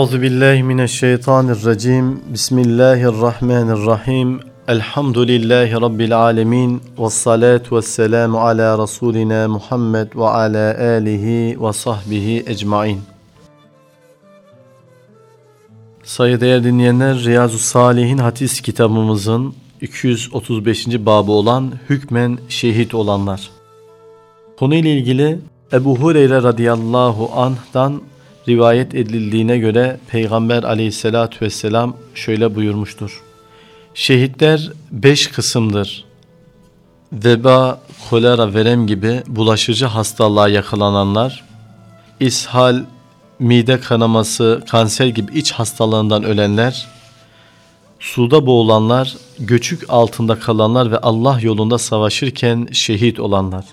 Euzu billahi mineşşeytanirracim. Bismillahirrahmanirrahim. Elhamdülillahi rabbil alamin. Ves salatu vesselamu ala rasulina Muhammed ve ala alihi ve sahbihi ecmaîn. Sayıdeğer dinleyenler Riyazu Salihin hadis kitabımızın 235. babı olan hükmen şehit olanlar. Konuyla ilgili Ebu Hureyre radıyallahu anh'dan rivayet edildiğine göre Peygamber aleyhissalatü vesselam şöyle buyurmuştur. Şehitler beş kısımdır. Veba, kolera, verem gibi bulaşıcı hastalığa yakalananlar, ishal, mide kanaması, kanser gibi iç hastalığından ölenler, suda boğulanlar, göçük altında kalanlar ve Allah yolunda savaşırken şehit olanlar.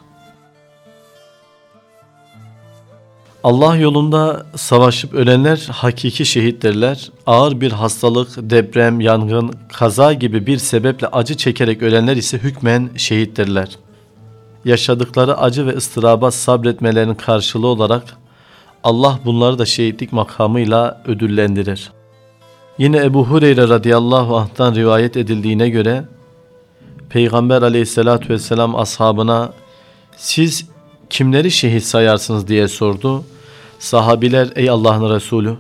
Allah yolunda savaşıp ölenler hakiki şehitlerler. Ağır bir hastalık, deprem, yangın, kaza gibi bir sebeple acı çekerek ölenler ise hükmen şehitlerler. Yaşadıkları acı ve ıstıraba sabretmelerinin karşılığı olarak Allah bunları da şehitlik makamıyla ödüllendirir. Yine Ebu Hureyre radıyallahu anh'tan rivayet edildiğine göre Peygamber aleyhissalatü vesselam ashabına siz kimleri şehit sayarsınız diye sordu. Sahabiler ey Allah'ın Resulü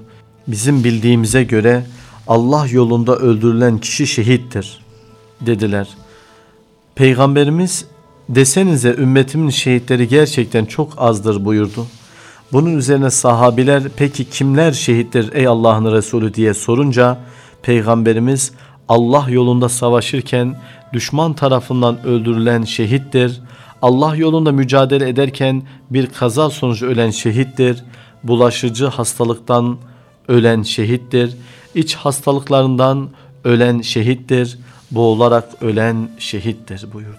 bizim bildiğimize göre Allah yolunda öldürülen kişi şehittir dediler. Peygamberimiz desenize ümmetimin şehitleri gerçekten çok azdır buyurdu. Bunun üzerine sahabiler peki kimler şehittir ey Allah'ın Resulü diye sorunca Peygamberimiz Allah yolunda savaşırken düşman tarafından öldürülen şehittir. Allah yolunda mücadele ederken bir kaza sonucu ölen şehittir bulaşıcı hastalıktan ölen şehittir. İç hastalıklarından ölen şehittir. Boğularak ölen şehittir buyurdu.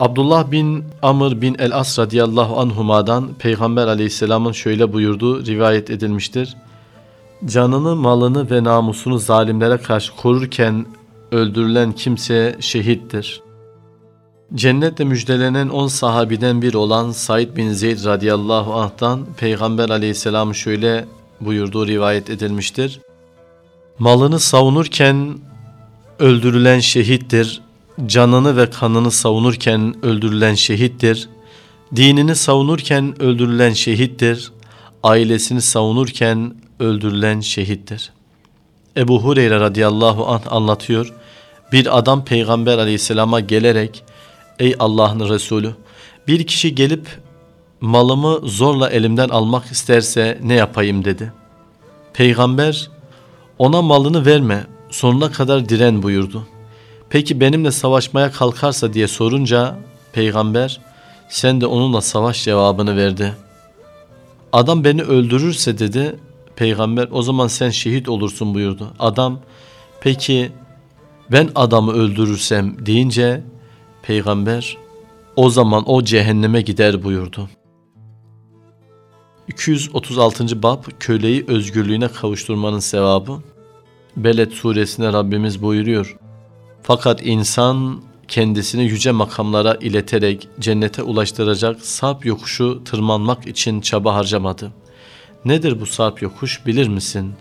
Abdullah bin Amr bin el-As radiyallahu anhuma'dan Peygamber aleyhisselamın şöyle buyurduğu rivayet edilmiştir. Canını, malını ve namusunu zalimlere karşı korurken öldürülen kimse şehittir. Cennetle müjdelenen on sahabiden bir olan Said bin Zeyd radıyallahu anh'tan Peygamber aleyhisselam şöyle buyurduğu rivayet edilmiştir. Malını savunurken öldürülen şehittir, canını ve kanını savunurken öldürülen şehittir, dinini savunurken öldürülen şehittir, ailesini savunurken öldürülen şehittir. Ebu Hureyre radıyallahu anh anlatıyor, bir adam Peygamber aleyhisselama gelerek, Ey Allah'ın Resulü bir kişi gelip malımı zorla elimden almak isterse ne yapayım dedi. Peygamber ona malını verme sonuna kadar diren buyurdu. Peki benimle savaşmaya kalkarsa diye sorunca peygamber sen de onunla savaş cevabını verdi. Adam beni öldürürse dedi peygamber o zaman sen şehit olursun buyurdu. Adam peki ben adamı öldürürsem deyince Peygamber o zaman o cehenneme gider buyurdu. 236. Bab köleyi özgürlüğüne kavuşturmanın sevabı. Beled suresinde Rabbimiz buyuruyor. Fakat insan kendisini yüce makamlara ileterek cennete ulaştıracak sap yokuşu tırmanmak için çaba harcamadı. Nedir bu sarp yokuş bilir misin?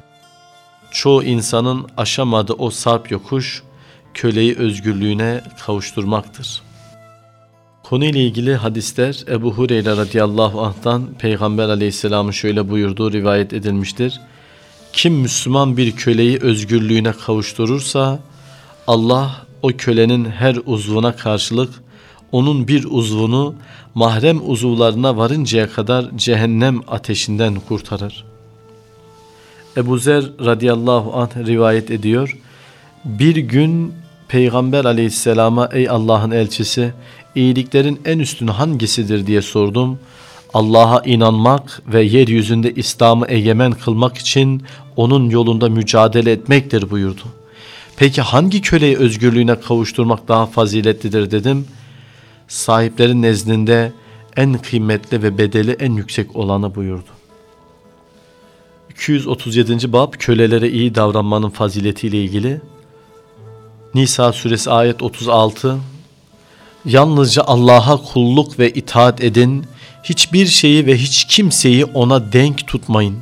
Çoğu insanın aşamadığı o sarp yokuş köleyi özgürlüğüne kavuşturmaktır. Konuyla ilgili hadisler Ebu Hureyre radıyallahu anh'tan Peygamber aleyhisselamın şöyle buyurduğu rivayet edilmiştir. Kim Müslüman bir köleyi özgürlüğüne kavuşturursa Allah o kölenin her uzvuna karşılık onun bir uzvunu mahrem uzuvlarına varıncaya kadar cehennem ateşinden kurtarır. Ebu Zer radıyallahu anh rivayet ediyor. Bir gün Peygamber aleyhisselama ey Allah'ın elçisi iyiliklerin en üstünü hangisidir diye sordum. Allah'a inanmak ve yeryüzünde İslam'ı egemen kılmak için onun yolunda mücadele etmektir buyurdu. Peki hangi köleyi özgürlüğüne kavuşturmak daha faziletlidir dedim. Sahiplerin nezdinde en kıymetli ve bedeli en yüksek olanı buyurdu. 237. Bab kölelere iyi davranmanın faziletiyle ilgili Nisa suresi ayet 36 Yalnızca Allah'a kulluk ve itaat edin, hiçbir şeyi ve hiç kimseyi ona denk tutmayın.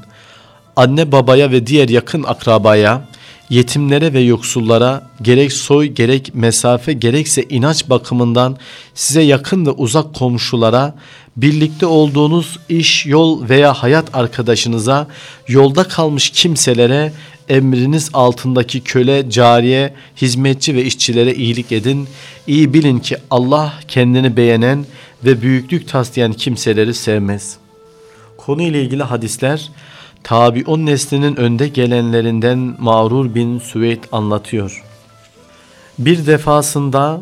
anne babaya ve diğer yakın akrabaya, yetimlere ve yoksullara gerek soy gerek mesafe gerekse inanç bakımından size yakın ve uzak komşulara, birlikte olduğunuz iş, yol veya hayat arkadaşınıza, yolda kalmış kimselere, emriniz altındaki köle, cariye, hizmetçi ve işçilere iyilik edin. İyi bilin ki Allah kendini beğenen ve büyüklük taslayan kimseleri sevmez. Konu ile ilgili hadisler Tabi'un neslinin önde gelenlerinden Mağrur bin Süveyd anlatıyor. Bir defasında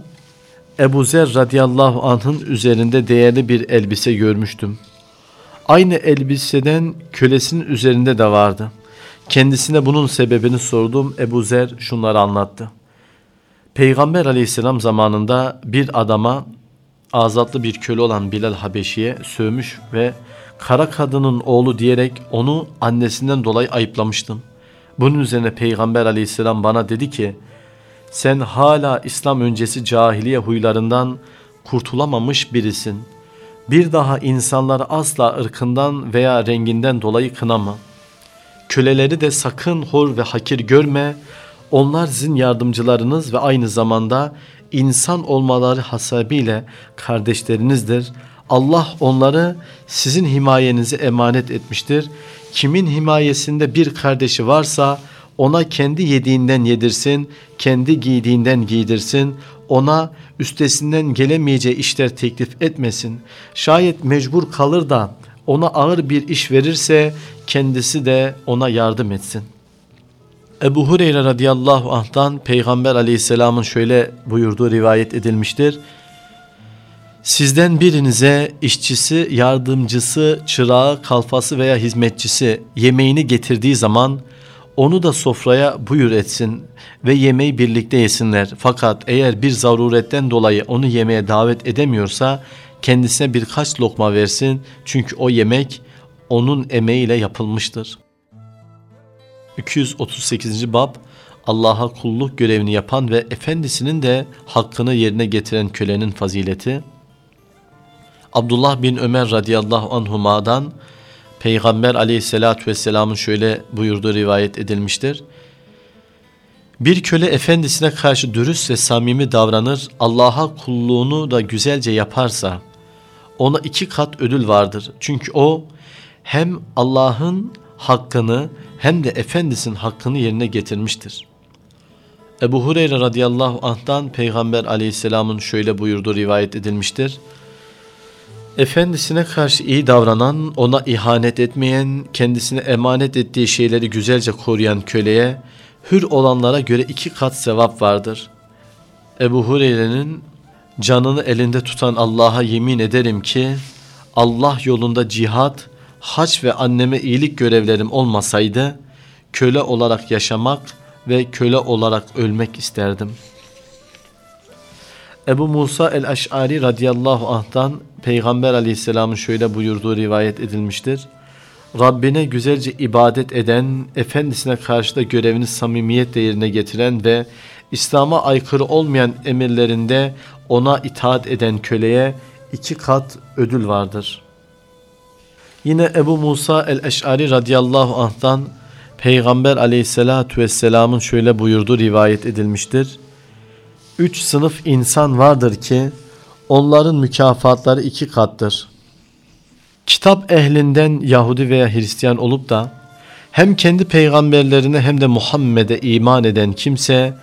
Ebu Zer radıyallahu anh'ın üzerinde değerli bir elbise görmüştüm. Aynı elbiseden kölesinin üzerinde de vardı. Kendisine bunun sebebini sordum. Ebu Zer şunları anlattı. Peygamber aleyhisselam zamanında bir adama azatlı bir köle olan Bilal Habeşi'ye sövmüş ve kara kadının oğlu diyerek onu annesinden dolayı ayıplamıştım. Bunun üzerine Peygamber aleyhisselam bana dedi ki sen hala İslam öncesi cahiliye huylarından kurtulamamış birisin. Bir daha insanları asla ırkından veya renginden dolayı kınama. Köleleri de sakın hor ve hakir görme. Onlar sizin yardımcılarınız ve aynı zamanda insan olmaları hasabiyle kardeşlerinizdir. Allah onları sizin himayenize emanet etmiştir. Kimin himayesinde bir kardeşi varsa ona kendi yediğinden yedirsin, kendi giydiğinden giydirsin, ona üstesinden gelemeyeceği işler teklif etmesin. Şayet mecbur kalır da ona ağır bir iş verirse kendisi de ona yardım etsin. Ebu Hureyre radıyallahu anh'tan Peygamber aleyhisselamın şöyle buyurduğu rivayet edilmiştir. Sizden birinize işçisi, yardımcısı, çırağı, kalfası veya hizmetçisi yemeğini getirdiği zaman onu da sofraya buyur etsin ve yemeği birlikte yesinler. Fakat eğer bir zaruretten dolayı onu yemeğe davet edemiyorsa kendisine birkaç lokma versin. Çünkü o yemek onun emeğiyle yapılmıştır. 238. Bab Allah'a kulluk görevini yapan ve efendisinin de hakkını yerine getiren kölenin fazileti. Abdullah bin Ömer radıyallahu anhuma'dan Peygamber aleyhissalatü vesselamın şöyle buyurduğu rivayet edilmiştir. Bir köle efendisine karşı dürüst ve samimi davranır, Allah'a kulluğunu da güzelce yaparsa ona iki kat ödül vardır. Çünkü o hem Allah'ın hakkını hem de efendisinin hakkını yerine getirmiştir. Ebu Hureyre radıyallahu anh'tan Peygamber aleyhisselamın şöyle buyurduğu rivayet edilmiştir. Efendisine karşı iyi davranan, ona ihanet etmeyen, kendisine emanet ettiği şeyleri güzelce koruyan köleye, hür olanlara göre iki kat sevap vardır. Ebu Hureyre'nin canını elinde tutan Allah'a yemin ederim ki, Allah yolunda cihat, haç ve anneme iyilik görevlerim olmasaydı, köle olarak yaşamak ve köle olarak ölmek isterdim.'' Ebu Musa el-Eş'ari radıyallahu anh'tan Peygamber aleyhisselamın şöyle buyurduğu rivayet edilmiştir. Rabbine güzelce ibadet eden, efendisine karşı da görevini samimiyetle yerine getiren ve İslam'a aykırı olmayan emirlerinde ona itaat eden köleye iki kat ödül vardır. Yine Ebu Musa el-Eş'ari radıyallahu anh'tan Peygamber aleyhissalatu vesselamın şöyle buyurduğu rivayet edilmiştir. Üç sınıf insan vardır ki onların mükafatları iki kattır. Kitap ehlinden Yahudi veya Hristiyan olup da hem kendi peygamberlerine hem de Muhammed'e iman eden kimse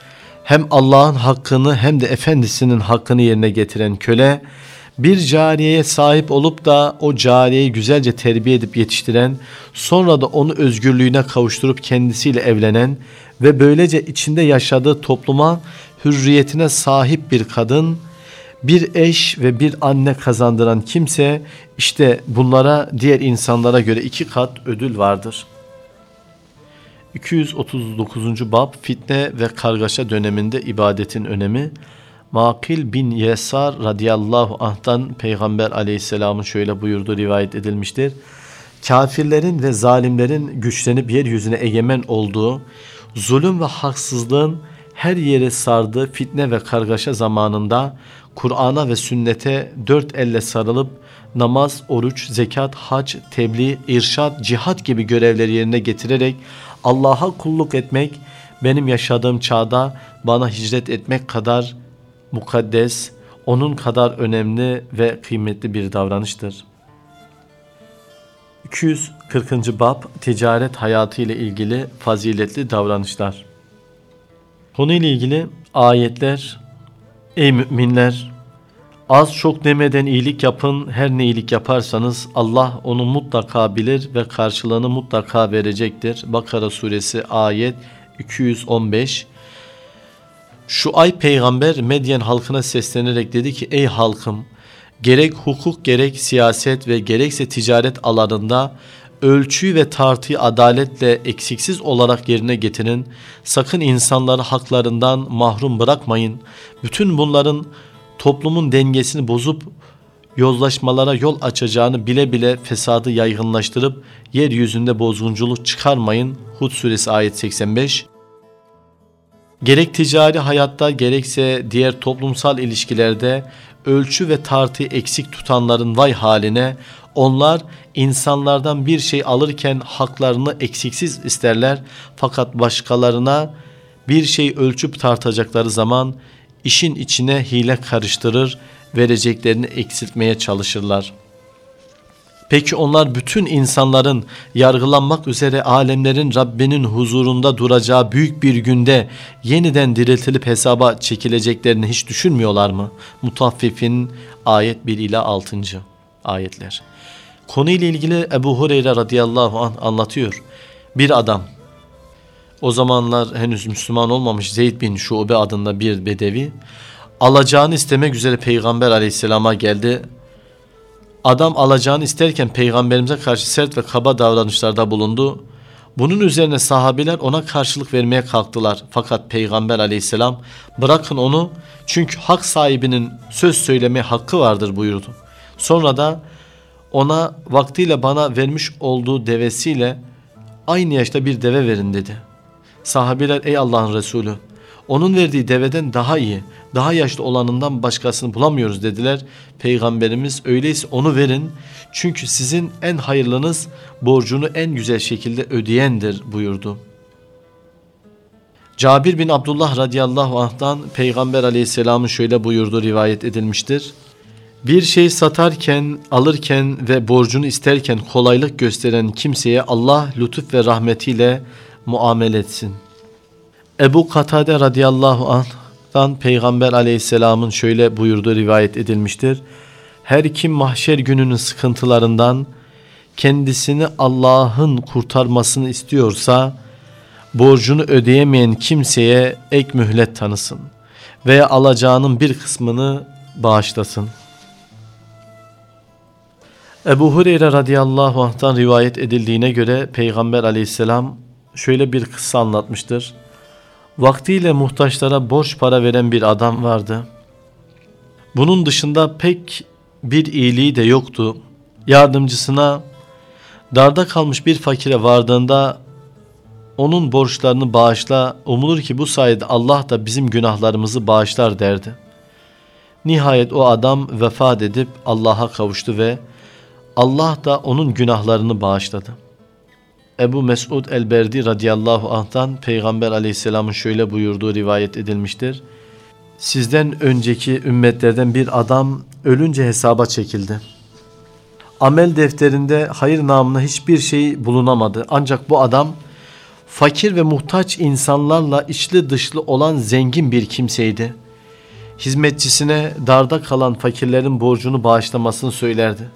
hem Allah'ın hakkını hem de efendisinin hakkını yerine getiren köle bir cariyeye sahip olup da o cariyeyi güzelce terbiye edip yetiştiren, sonra da onu özgürlüğüne kavuşturup kendisiyle evlenen ve böylece içinde yaşadığı topluma hürriyetine sahip bir kadın, bir eş ve bir anne kazandıran kimse işte bunlara diğer insanlara göre iki kat ödül vardır. 239. Bab Fitne ve kargaşa döneminde ibadetin önemi Makil bin Yesar radıyallahu anh'tan Peygamber aleyhisselamın şöyle buyurduğu rivayet edilmiştir. Kafirlerin ve zalimlerin güçlenip yeryüzüne egemen olduğu, zulüm ve haksızlığın her yere sardığı fitne ve kargaşa zamanında Kur'an'a ve sünnete dört elle sarılıp namaz, oruç, zekat, hac, tebliğ, irşad, cihat gibi görevleri yerine getirerek Allah'a kulluk etmek benim yaşadığım çağda bana hicret etmek kadar mukaddes, onun kadar önemli ve kıymetli bir davranıştır. 240. Bab Ticaret hayatı ile ilgili faziletli davranışlar Konuyla ilgili ayetler Ey müminler az çok demeden iyilik yapın her ne iyilik yaparsanız Allah onu mutlaka bilir ve karşılığını mutlaka verecektir. Bakara suresi ayet 215 Şu ay peygamber Medyen halkına seslenerek dedi ki ey halkım gerek hukuk gerek siyaset ve gerekse ticaret alanında ölçüyü ve tartıyı adaletle eksiksiz olarak yerine getirin. Sakın insanları haklarından mahrum bırakmayın. Bütün bunların toplumun dengesini bozup yozlaşmalara yol açacağını bile bile fesadı yaygınlaştırıp yeryüzünde bozgunculuk çıkarmayın. Hud suresi ayet 85 Gerek ticari hayatta gerekse diğer toplumsal ilişkilerde ölçü ve tartı eksik tutanların vay haline onlar insanlardan bir şey alırken haklarını eksiksiz isterler fakat başkalarına bir şey ölçüp tartacakları zaman işin içine hile karıştırır, vereceklerini eksiltmeye çalışırlar. Peki onlar bütün insanların yargılanmak üzere alemlerin Rabbinin huzurunda duracağı büyük bir günde yeniden diriltilip hesaba çekileceklerini hiç düşünmüyorlar mı? Mutaffifin ayet 1 ila 6. ayetler. Konuyla ilgili Ebu Hureyre radıyallahu anh anlatıyor. Bir adam o zamanlar henüz Müslüman olmamış Zeyd bin Şube adında bir bedevi alacağını istemek üzere Peygamber aleyhisselama geldi. Adam alacağını isterken peygamberimize karşı sert ve kaba davranışlarda bulundu. Bunun üzerine sahabiler ona karşılık vermeye kalktılar. Fakat peygamber aleyhisselam bırakın onu çünkü hak sahibinin söz söyleme hakkı vardır buyurdu. Sonra da ona vaktiyle bana vermiş olduğu devesiyle aynı yaşta bir deve verin dedi. Sahabiler ey Allah'ın Resulü onun verdiği deveden daha iyi, daha yaşlı olanından başkasını bulamıyoruz dediler. Peygamberimiz öyleyse onu verin çünkü sizin en hayırlınız borcunu en güzel şekilde ödeyendir buyurdu. Cabir bin Abdullah radıyallahu anh'tan Peygamber aleyhisselamın şöyle buyurdu rivayet edilmiştir. Bir şey satarken, alırken ve borcunu isterken kolaylık gösteren kimseye Allah lütuf ve rahmetiyle muamele etsin. Ebu Katade radıyallahu anh'tan Peygamber aleyhisselamın şöyle buyurduğu rivayet edilmiştir. Her kim mahşer gününün sıkıntılarından kendisini Allah'ın kurtarmasını istiyorsa borcunu ödeyemeyen kimseye ek mühlet tanısın veya alacağının bir kısmını bağışlasın. Ebu Hureyre radıyallahu anh'tan rivayet edildiğine göre Peygamber aleyhisselam şöyle bir kıssa anlatmıştır. Vaktiyle muhtaçlara borç para veren bir adam vardı. Bunun dışında pek bir iyiliği de yoktu. Yardımcısına darda kalmış bir fakire vardığında onun borçlarını bağışla umulur ki bu sayede Allah da bizim günahlarımızı bağışlar derdi. Nihayet o adam vefat edip Allah'a kavuştu ve Allah da onun günahlarını bağışladı. Ebu Mesud el-Berdi radıyallahu anh'tan Peygamber aleyhisselamın şöyle buyurduğu rivayet edilmiştir. Sizden önceki ümmetlerden bir adam ölünce hesaba çekildi. Amel defterinde hayır namına hiçbir şey bulunamadı. Ancak bu adam fakir ve muhtaç insanlarla içli dışlı olan zengin bir kimseydi. Hizmetçisine darda kalan fakirlerin borcunu bağışlamasını söylerdi.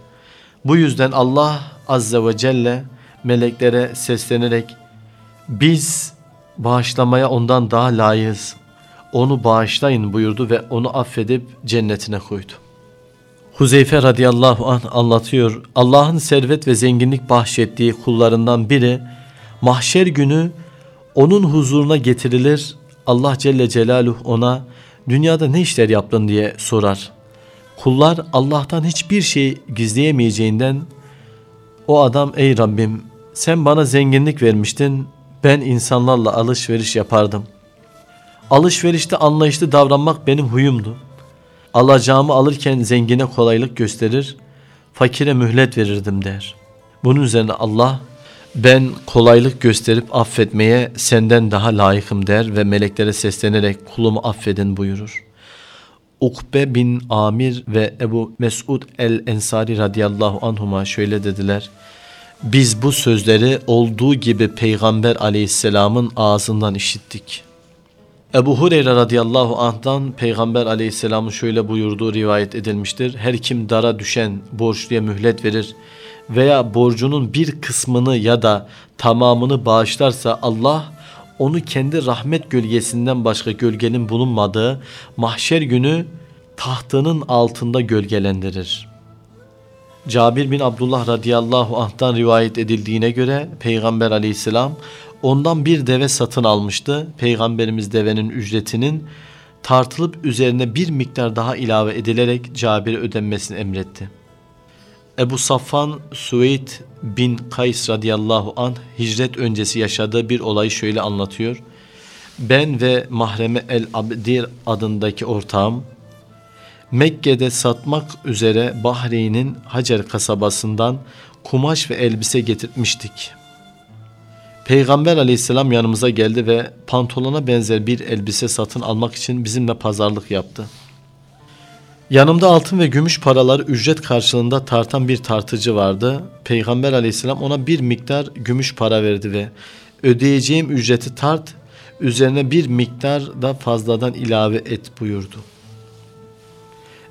Bu yüzden Allah Azze ve Celle meleklere seslenerek biz bağışlamaya ondan daha layığız. Onu bağışlayın buyurdu ve onu affedip cennetine koydu. Huzeyfe radıyallahu anh anlatıyor. Allah'ın servet ve zenginlik bahşettiği kullarından biri mahşer günü onun huzuruna getirilir. Allah Celle Celaluhu ona dünyada ne işler yaptın diye sorar. Kullar Allah'tan hiçbir şey gizleyemeyeceğinden o adam ey Rabbim sen bana zenginlik vermiştin ben insanlarla alışveriş yapardım. Alışverişte anlayışlı davranmak benim huyumdu. Alacağımı alırken zengine kolaylık gösterir, fakire mühlet verirdim der. Bunun üzerine Allah ben kolaylık gösterip affetmeye senden daha layıkım der ve meleklere seslenerek kulumu affedin buyurur. Ukbe bin Amir ve Ebu Mesud el-Ensari radıyallahu anhuma şöyle dediler. Biz bu sözleri olduğu gibi Peygamber aleyhisselamın ağzından işittik. Ebu Hureyre radıyallahu anh'dan Peygamber aleyhisselamın şöyle buyurduğu rivayet edilmiştir. Her kim dara düşen borçluya mühlet verir veya borcunun bir kısmını ya da tamamını bağışlarsa Allah onu kendi rahmet gölgesinden başka gölgenin bulunmadığı mahşer günü tahtının altında gölgelendirir. Cabir bin Abdullah radıyallahu anh'tan rivayet edildiğine göre Peygamber aleyhisselam ondan bir deve satın almıştı. Peygamberimiz devenin ücretinin tartılıp üzerine bir miktar daha ilave edilerek Cabir'e ödenmesini emretti. Ebu Safvan Suveyd bin Kays radıyallahu anh hicret öncesi yaşadığı bir olayı şöyle anlatıyor. Ben ve Mahreme el Abdir adındaki ortağım Mekke'de satmak üzere Bahreyn'in Hacer kasabasından kumaş ve elbise getirtmiştik. Peygamber aleyhisselam yanımıza geldi ve pantolona benzer bir elbise satın almak için bizimle pazarlık yaptı. Yanımda altın ve gümüş paraları ücret karşılığında tartan bir tartıcı vardı. Peygamber aleyhisselam ona bir miktar gümüş para verdi ve ödeyeceğim ücreti tart, üzerine bir miktar da fazladan ilave et buyurdu.